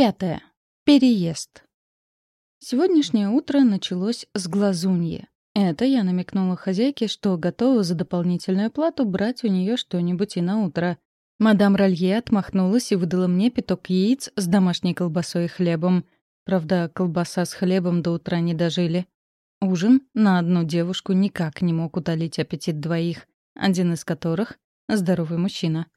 Пятое. Переезд. Сегодняшнее утро началось с глазуньи. Это я намекнула хозяйке, что готова за дополнительную плату брать у нее что-нибудь и на утро. Мадам Ролье отмахнулась и выдала мне пяток яиц с домашней колбасой и хлебом. Правда, колбаса с хлебом до утра не дожили. Ужин на одну девушку никак не мог утолить аппетит двоих, один из которых — здоровый мужчина.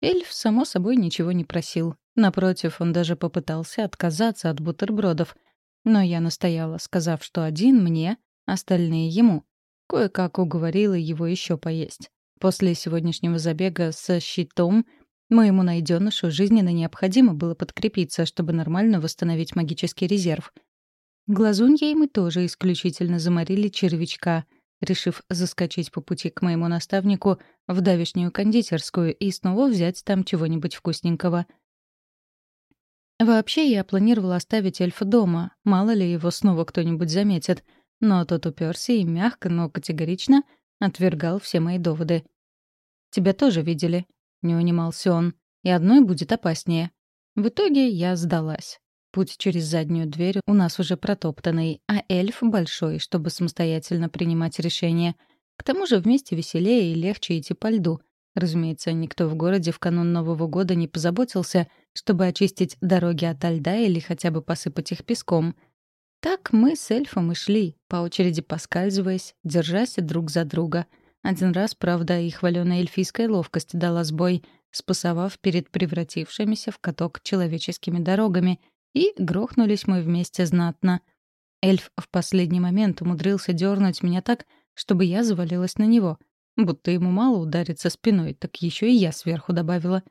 Эльф, само собой, ничего не просил. Напротив, он даже попытался отказаться от бутербродов. Но я настояла, сказав, что один мне, остальные ему. Кое-как уговорила его еще поесть. После сегодняшнего забега со щитом моему найденышу жизненно необходимо было подкрепиться, чтобы нормально восстановить магический резерв — Глазуньей мы тоже исключительно заморили червячка, решив заскочить по пути к моему наставнику в давешнюю кондитерскую и снова взять там чего-нибудь вкусненького. Вообще, я планировала оставить эльфа дома, мало ли его снова кто-нибудь заметит, но тот уперся и мягко, но категорично отвергал все мои доводы. «Тебя тоже видели», — не унимался он, — «и одной будет опаснее». В итоге я сдалась. Путь через заднюю дверь у нас уже протоптанный, а эльф большой, чтобы самостоятельно принимать решения. К тому же вместе веселее и легче идти по льду. Разумеется, никто в городе в канун Нового года не позаботился, чтобы очистить дороги от льда или хотя бы посыпать их песком. Так мы с эльфом и шли, по очереди поскальзываясь, держась друг за друга. Один раз, правда, и хвалёная эльфийская ловкость дала сбой, спасовав перед превратившимися в каток человеческими дорогами — и грохнулись мы вместе знатно. Эльф в последний момент умудрился дернуть меня так, чтобы я завалилась на него. Будто ему мало удариться спиной, так еще и я сверху добавила.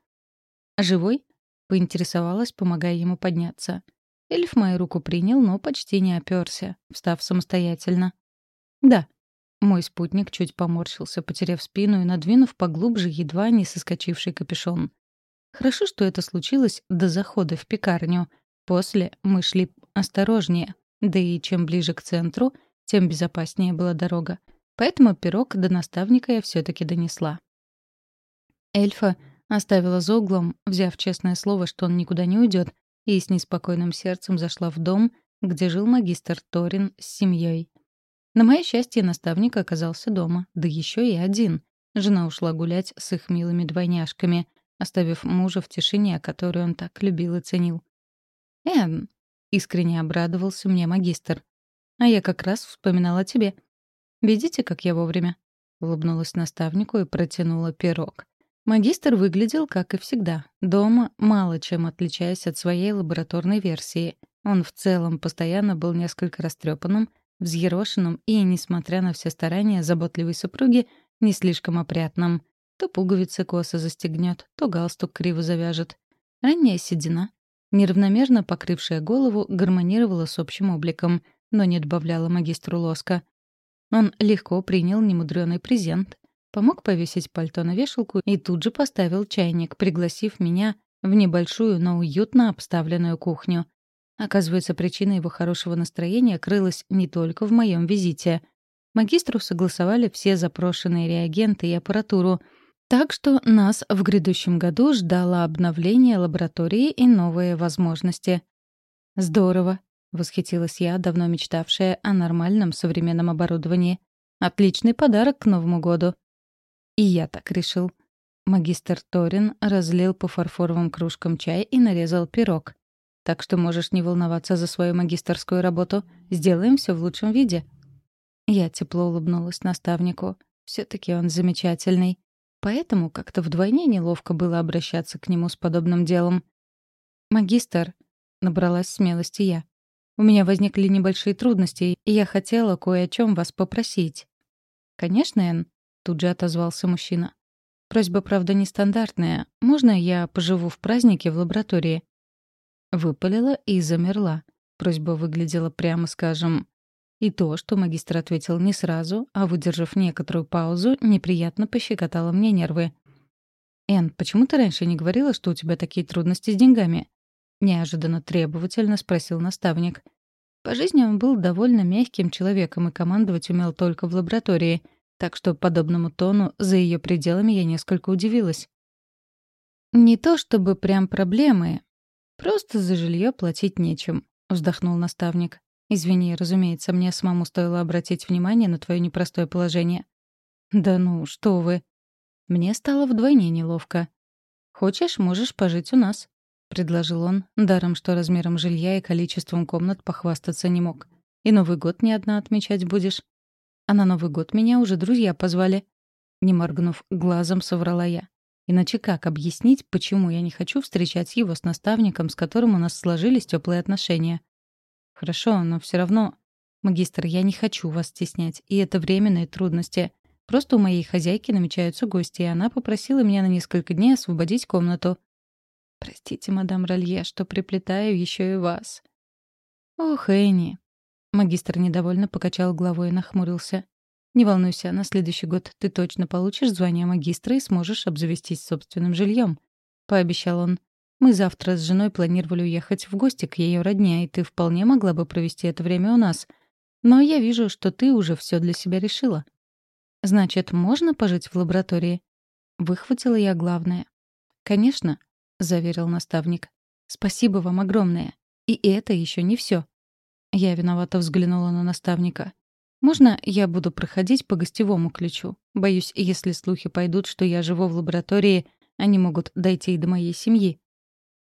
«Живой?» — поинтересовалась, помогая ему подняться. Эльф мою руку принял, но почти не оперся, встав самостоятельно. «Да». Мой спутник чуть поморщился, потеряв спину и надвинув поглубже едва не соскочивший капюшон. Хорошо, что это случилось до захода в пекарню, После мы шли осторожнее, да и чем ближе к центру, тем безопаснее была дорога. Поэтому пирог до наставника я все таки донесла. Эльфа оставила за углом, взяв честное слово, что он никуда не уйдет, и с неспокойным сердцем зашла в дом, где жил магистр Торин с семьей. На мое счастье, наставник оказался дома, да еще и один. Жена ушла гулять с их милыми двойняшками, оставив мужа в тишине, которую он так любил и ценил. «Энн», — искренне обрадовался мне магистр. «А я как раз вспоминала тебе. Видите, как я вовремя?» Улыбнулась наставнику и протянула пирог. Магистр выглядел, как и всегда, дома, мало чем отличаясь от своей лабораторной версии. Он в целом постоянно был несколько растрепанным, взъерошенным и, несмотря на все старания заботливой супруги, не слишком опрятным. То пуговицы косо застегнет, то галстук криво завяжет. Ранняя седина, Неравномерно покрывшая голову гармонировала с общим обликом, но не добавляла магистру лоска. Он легко принял немудрёный презент, помог повесить пальто на вешалку и тут же поставил чайник, пригласив меня в небольшую, но уютно обставленную кухню. Оказывается, причина его хорошего настроения крылась не только в моем визите. Магистру согласовали все запрошенные реагенты и аппаратуру — так что нас в грядущем году ждало обновление лаборатории и новые возможности. «Здорово», — восхитилась я, давно мечтавшая о нормальном современном оборудовании. «Отличный подарок к Новому году». И я так решил. Магистр Торин разлил по фарфоровым кружкам чай и нарезал пирог. «Так что можешь не волноваться за свою магистерскую работу. Сделаем все в лучшем виде». Я тепло улыбнулась наставнику. все таки он замечательный. Поэтому как-то вдвойне неловко было обращаться к нему с подобным делом. «Магистр», — набралась смелости я, — «у меня возникли небольшие трудности, и я хотела кое о чем вас попросить». «Конечно, Энн», — тут же отозвался мужчина. «Просьба, правда, нестандартная. Можно я поживу в празднике в лаборатории?» Выпалила и замерла. Просьба выглядела, прямо скажем, и то, что магистр ответил не сразу, а выдержав некоторую паузу, неприятно пощекотало мне нервы. «Энн, почему ты раньше не говорила, что у тебя такие трудности с деньгами?» Неожиданно требовательно спросил наставник. По жизни он был довольно мягким человеком и командовать умел только в лаборатории, так что подобному тону за ее пределами я несколько удивилась. «Не то чтобы прям проблемы», «Просто за жилье платить нечем», — вздохнул наставник. «Извини, разумеется, мне самому стоило обратить внимание на твое непростое положение». «Да ну, что вы!» Мне стало вдвойне неловко. «Хочешь, можешь пожить у нас», — предложил он, даром что размером жилья и количеством комнат похвастаться не мог. «И Новый год не одна отмечать будешь». «А на Новый год меня уже друзья позвали». Не моргнув глазом, соврала я. Иначе как объяснить, почему я не хочу встречать его с наставником, с которым у нас сложились теплые отношения? Хорошо, но все равно... Магистр, я не хочу вас стеснять, и это временные трудности. Просто у моей хозяйки намечаются гости, и она попросила меня на несколько дней освободить комнату. Простите, мадам Ролье, что приплетаю еще и вас. Ох, Энни. Магистр недовольно покачал головой и нахмурился. Не волнуйся, на следующий год ты точно получишь звание магистра и сможешь обзавестись собственным жильем, пообещал он. Мы завтра с женой планировали уехать в гости к ее родне, и ты вполне могла бы провести это время у нас. Но я вижу, что ты уже все для себя решила. Значит, можно пожить в лаборатории? Выхватила я главное. Конечно, заверил наставник. Спасибо вам огромное. И это еще не все. Я виновато взглянула на наставника. Можно я буду проходить по гостевому ключу? Боюсь, если слухи пойдут, что я живу в лаборатории, они могут дойти и до моей семьи.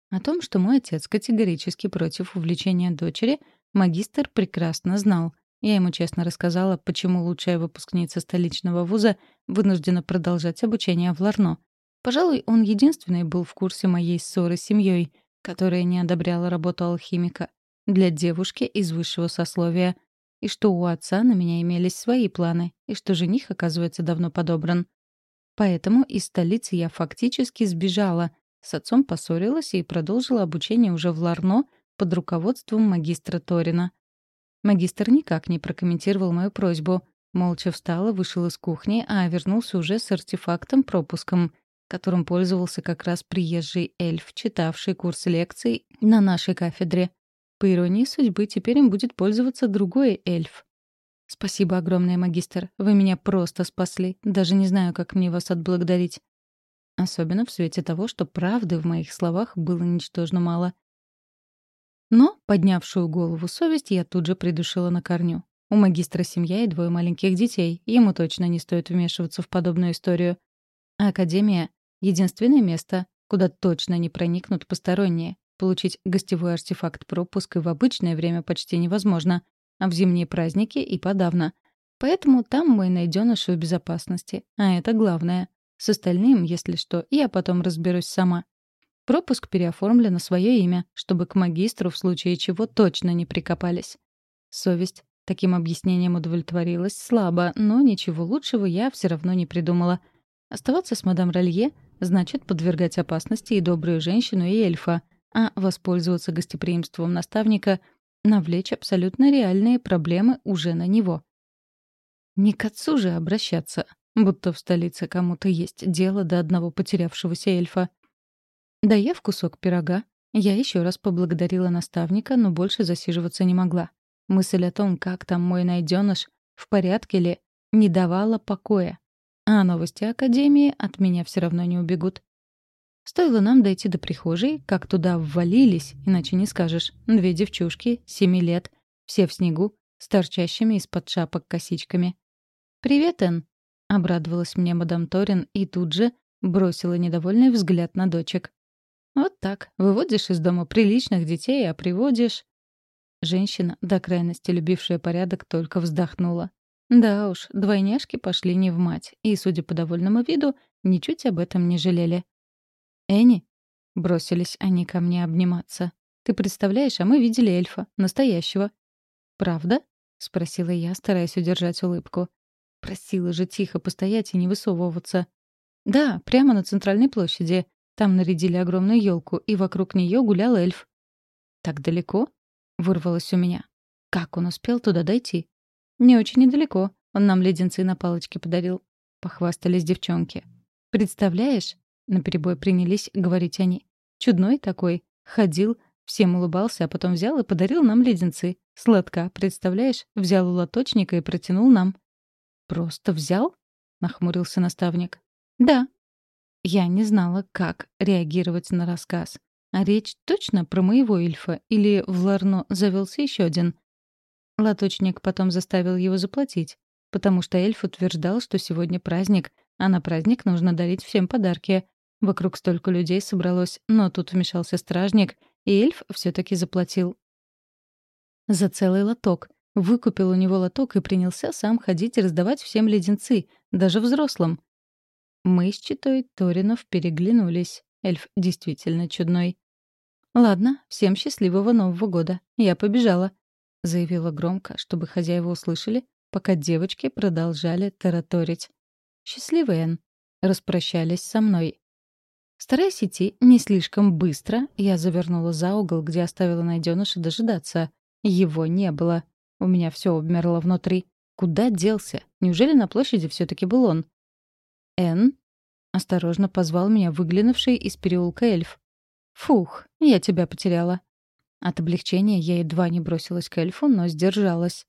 О том, что мой отец категорически против увлечения дочери, магистр прекрасно знал. Я ему честно рассказала, почему лучшая выпускница столичного вуза вынуждена продолжать обучение в Ларно. Пожалуй, он единственный был в курсе моей ссоры с семьей, которая не одобряла работу алхимика. Для девушки из высшего сословия и что у отца на меня имелись свои планы, и что жених, оказывается, давно подобран. Поэтому из столицы я фактически сбежала, с отцом поссорилась и продолжила обучение уже в Ларно под руководством магистра Торина. Магистр никак не прокомментировал мою просьбу, молча встал и вышел из кухни, а вернулся уже с артефактом-пропуском, которым пользовался как раз приезжий эльф, читавший курс лекций на нашей кафедре. По иронии судьбы, теперь им будет пользоваться другой эльф. Спасибо огромное, магистр. Вы меня просто спасли. Даже не знаю, как мне вас отблагодарить. Особенно в свете того, что правды в моих словах было ничтожно мало. Но поднявшую голову совесть я тут же придушила на корню. У магистра семья и двое маленьких детей. Ему точно не стоит вмешиваться в подобную историю. А Академия — единственное место, куда точно не проникнут посторонние. Получить гостевой артефакт пропуск и в обычное время почти невозможно, а в зимние праздники и подавно. Поэтому там мой найденыш в безопасности. А это главное. С остальным, если что, я потом разберусь сама. Пропуск переоформлен на свое имя, чтобы к магистру в случае чего точно не прикопались. Совесть таким объяснением удовлетворилась слабо, но ничего лучшего я все равно не придумала. Оставаться с мадам Ролье значит подвергать опасности и добрую женщину, и эльфа — а воспользоваться гостеприимством наставника — навлечь абсолютно реальные проблемы уже на него. Не к отцу же обращаться, будто в столице кому-то есть дело до одного потерявшегося эльфа. Доев кусок пирога, я еще раз поблагодарила наставника, но больше засиживаться не могла. Мысль о том, как там мой найденыш, в порядке ли, не давала покоя. А новости Академии от меня все равно не убегут. Стоило нам дойти до прихожей, как туда ввалились, иначе не скажешь, две девчушки, семи лет, все в снегу, с торчащими из-под шапок косичками. «Привет, Энн!» — обрадовалась мне мадам Торин и тут же бросила недовольный взгляд на дочек. «Вот так, выводишь из дома приличных детей, а приводишь...» Женщина, до крайности любившая порядок, только вздохнула. Да уж, двойняшки пошли не в мать, и, судя по довольному виду, ничуть об этом не жалели. «Энни?» — бросились они ко мне обниматься. «Ты представляешь, а мы видели эльфа. Настоящего». «Правда?» — спросила я, стараясь удержать улыбку. Просила же тихо постоять и не высовываться. «Да, прямо на центральной площади. Там нарядили огромную елку, и вокруг нее гулял эльф». «Так далеко?» — вырвалось у меня. «Как он успел туда дойти?» «Не очень недалеко. Он нам леденцы на палочке подарил», — похвастались девчонки. «Представляешь?» — наперебой принялись говорить они. «Чудной такой. Ходил, всем улыбался, а потом взял и подарил нам леденцы. Сладка, представляешь? Взял у лоточника и протянул нам». «Просто взял?» — нахмурился наставник. «Да». Я не знала, как реагировать на рассказ. А речь точно про моего эльфа? Или в Ларно завелся еще один? Лоточник потом заставил его заплатить, потому что эльф утверждал, что сегодня праздник, а на праздник нужно дарить всем подарки. Вокруг столько людей собралось, но тут вмешался стражник, и эльф все таки заплатил. За целый лоток. Выкупил у него лоток и принялся сам ходить и раздавать всем леденцы, даже взрослым. Мы с читой Торинов переглянулись. Эльф действительно чудной. «Ладно, всем счастливого Нового года. Я побежала», — заявила громко, чтобы хозяева услышали, пока девочки продолжали тараторить. «Счастливый, Энн», — распрощались со мной. Стараясь идти не слишком быстро, я завернула за угол, где оставила найденыша дожидаться. Его не было. У меня все обмерло внутри. Куда делся? Неужели на площади все таки был он? «Энн?» — осторожно позвал меня выглянувший из переулка эльф. «Фух, я тебя потеряла». От облегчения я едва не бросилась к эльфу, но сдержалась.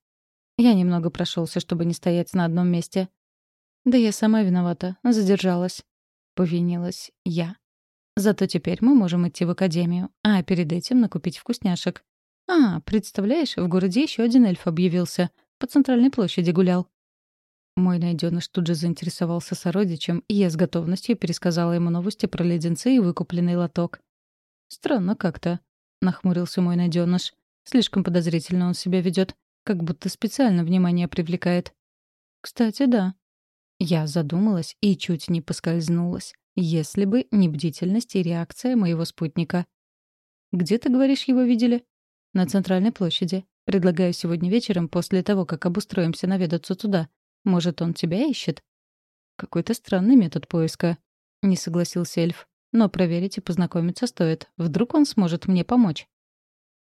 Я немного прошелся, чтобы не стоять на одном месте. «Да я сама виновата, задержалась», — повинилась я. «Зато теперь мы можем идти в академию, а перед этим накупить вкусняшек. А, представляешь, в городе еще один эльф объявился. По центральной площади гулял». Мой найденыш тут же заинтересовался сородичем, и я с готовностью пересказала ему новости про леденцы и выкупленный лоток. «Странно как-то», — нахмурился мой найденыш. «Слишком подозрительно он себя ведет, как будто специально внимание привлекает». «Кстати, да». Я задумалась и чуть не поскользнулась, если бы не бдительность и реакция моего спутника. «Где, ты говоришь, его видели?» «На центральной площади. Предлагаю сегодня вечером, после того, как обустроимся, наведаться туда. Может, он тебя ищет?» «Какой-то странный метод поиска», — не согласился эльф. «Но проверить и познакомиться стоит. Вдруг он сможет мне помочь».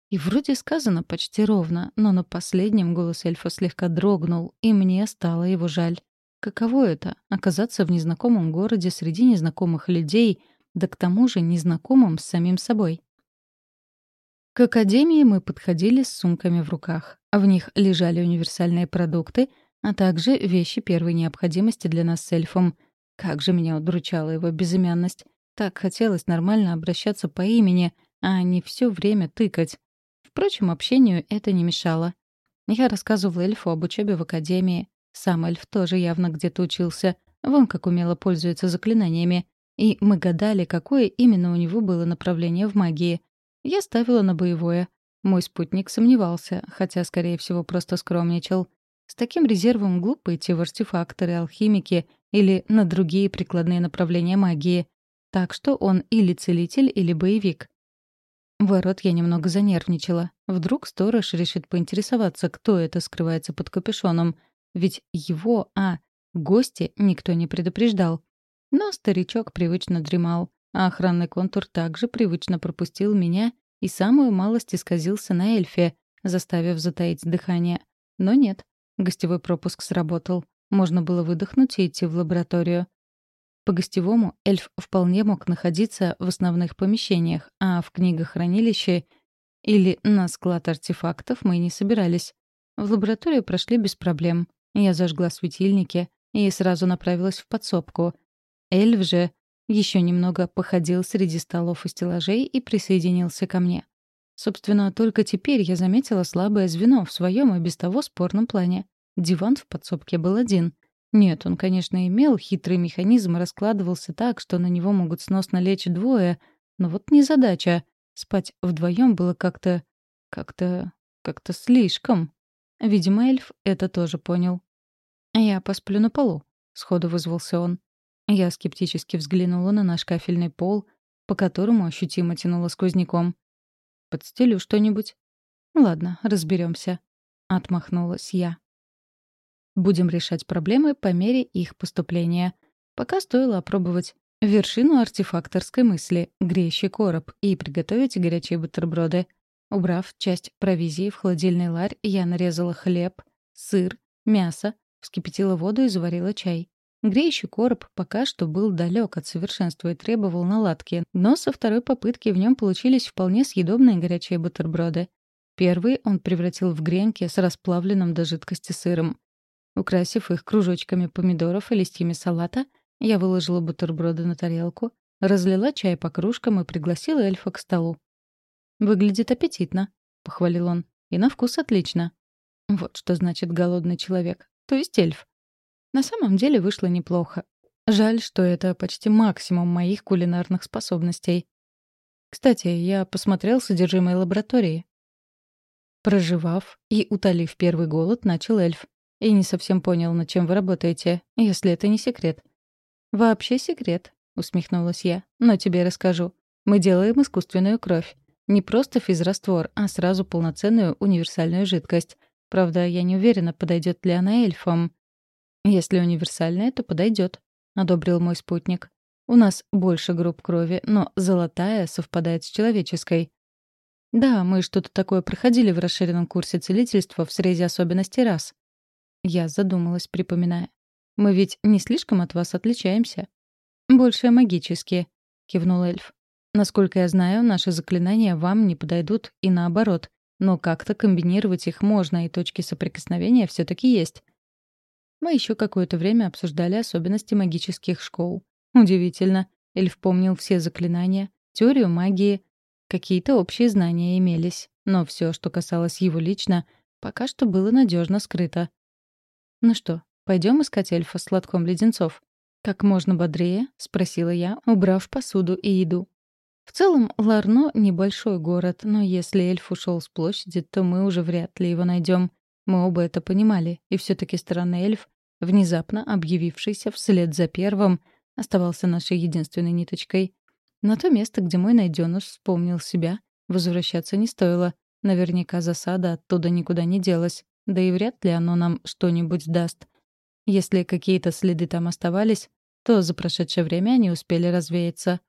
И вроде сказано почти ровно, но на последнем голос эльфа слегка дрогнул, и мне стало его жаль. Каково это — оказаться в незнакомом городе среди незнакомых людей, да к тому же незнакомым с самим собой? К академии мы подходили с сумками в руках. В них лежали универсальные продукты — а также вещи первой необходимости для нас с эльфом. Как же меня удручала его безымянность. Так хотелось нормально обращаться по имени, а не все время тыкать. Впрочем, общению это не мешало. Я рассказывала эльфу об учебе в академии. Сам эльф тоже явно где-то учился. Вон как умело пользуется заклинаниями. И мы гадали, какое именно у него было направление в магии. Я ставила на боевое. Мой спутник сомневался, хотя, скорее всего, просто скромничал. С таким резервом глупо идти в артефакторы, алхимики или на другие прикладные направления магии. Так что он или целитель, или боевик. Ворот я немного занервничала. Вдруг сторож решит поинтересоваться, кто это скрывается под капюшоном. Ведь его, а, гости никто не предупреждал. Но старичок привычно дремал, а охранный контур также привычно пропустил меня и самую малость исказился на эльфе, заставив затаить дыхание. Но нет, Гостевой пропуск сработал. Можно было выдохнуть и идти в лабораторию. По-гостевому эльф вполне мог находиться в основных помещениях, а в книгохранилище или на склад артефактов мы не собирались. В лабораторию прошли без проблем. Я зажгла светильники и сразу направилась в подсобку. Эльф же еще немного походил среди столов и стеллажей и присоединился ко мне. Собственно, только теперь я заметила слабое звено в своем и без того спорном плане. Диван в подсобке был один. Нет, он, конечно, имел хитрый механизм и раскладывался так, что на него могут сносно лечь двое, но вот не задача. Спать вдвоем было как-то... как-то... как-то слишком. Видимо, эльф это тоже понял. «Я посплю на полу», — сходу вызвался он. Я скептически взглянула на наш кафельный пол, по которому ощутимо тянуло сквозняком. Подстелю что-нибудь. Ладно, разберемся. Отмахнулась я. Будем решать проблемы по мере их поступления. Пока стоило опробовать вершину артефакторской мысли — греющий короб и приготовить горячие бутерброды. Убрав часть провизии в холодильный ларь, я нарезала хлеб, сыр, мясо, вскипятила воду и заварила чай. Греющий короб пока что был далек от совершенства и требовал наладки, но со второй попытки в нем получились вполне съедобные горячие бутерброды. Первый он превратил в гренки с расплавленным до жидкости сыром. Украсив их кружочками помидоров и листьями салата, я выложила бутерброды на тарелку, разлила чай по кружкам и пригласила эльфа к столу. «Выглядит аппетитно», — похвалил он. «И на вкус отлично». Вот что значит голодный человек. То есть эльф. На самом деле вышло неплохо. Жаль, что это почти максимум моих кулинарных способностей. Кстати, я посмотрел содержимое лаборатории. Проживав и утолив первый голод, начал эльф. И не совсем понял, над чем вы работаете, если это не секрет. «Вообще секрет», — усмехнулась я. «Но тебе расскажу. Мы делаем искусственную кровь. Не просто физраствор, а сразу полноценную универсальную жидкость. Правда, я не уверена, подойдет ли она эльфам. Если универсальная, то подойдет, одобрил мой спутник. У нас больше групп крови, но золотая совпадает с человеческой. Да, мы что-то такое проходили в расширенном курсе целительства в срезе особенностей рас. Я задумалась, припоминая. Мы ведь не слишком от вас отличаемся. Больше магические, кивнул эльф. Насколько я знаю, наши заклинания вам не подойдут и наоборот. Но как-то комбинировать их можно, и точки соприкосновения все таки есть. Мы еще какое-то время обсуждали особенности магических школ. Удивительно. Эльф помнил все заклинания, теорию магии. Какие-то общие знания имелись. Но все, что касалось его лично, пока что было надежно скрыто. «Ну что, пойдем искать эльфа с лотком леденцов?» «Как можно бодрее?» — спросила я, убрав посуду и еду. В целом, Ларно — небольшой город, но если эльф ушел с площади, то мы уже вряд ли его найдем. Мы оба это понимали, и все таки странный эльф, внезапно объявившийся вслед за первым, оставался нашей единственной ниточкой. На то место, где мой найденыш вспомнил себя, возвращаться не стоило. Наверняка засада оттуда никуда не делась, да и вряд ли оно нам что-нибудь даст. Если какие-то следы там оставались, то за прошедшее время они успели развеяться.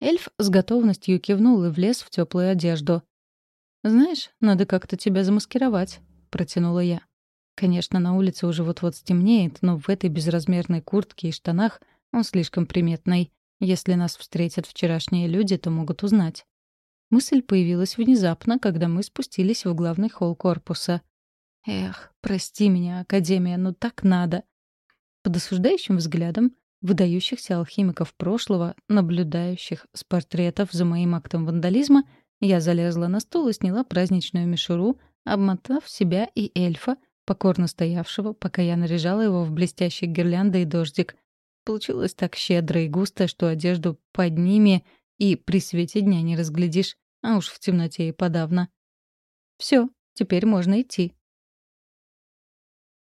Эльф с готовностью кивнул и влез в теплую одежду. «Знаешь, надо как-то тебя замаскировать», — протянула я. Конечно, на улице уже вот-вот стемнеет, но в этой безразмерной куртке и штанах он слишком приметный. Если нас встретят вчерашние люди, то могут узнать. Мысль появилась внезапно, когда мы спустились в главный холл корпуса. Эх, прости меня, Академия, но так надо. Под осуждающим взглядом выдающихся алхимиков прошлого, наблюдающих с портретов за моим актом вандализма, я залезла на стул и сняла праздничную мишуру, обмотав себя и эльфа, покорно стоявшего, пока я наряжала его в блестящие гирлянды и дождик. Получилось так щедро и густо, что одежду под ними и при свете дня не разглядишь, а уж в темноте и подавно. Все, теперь можно идти»,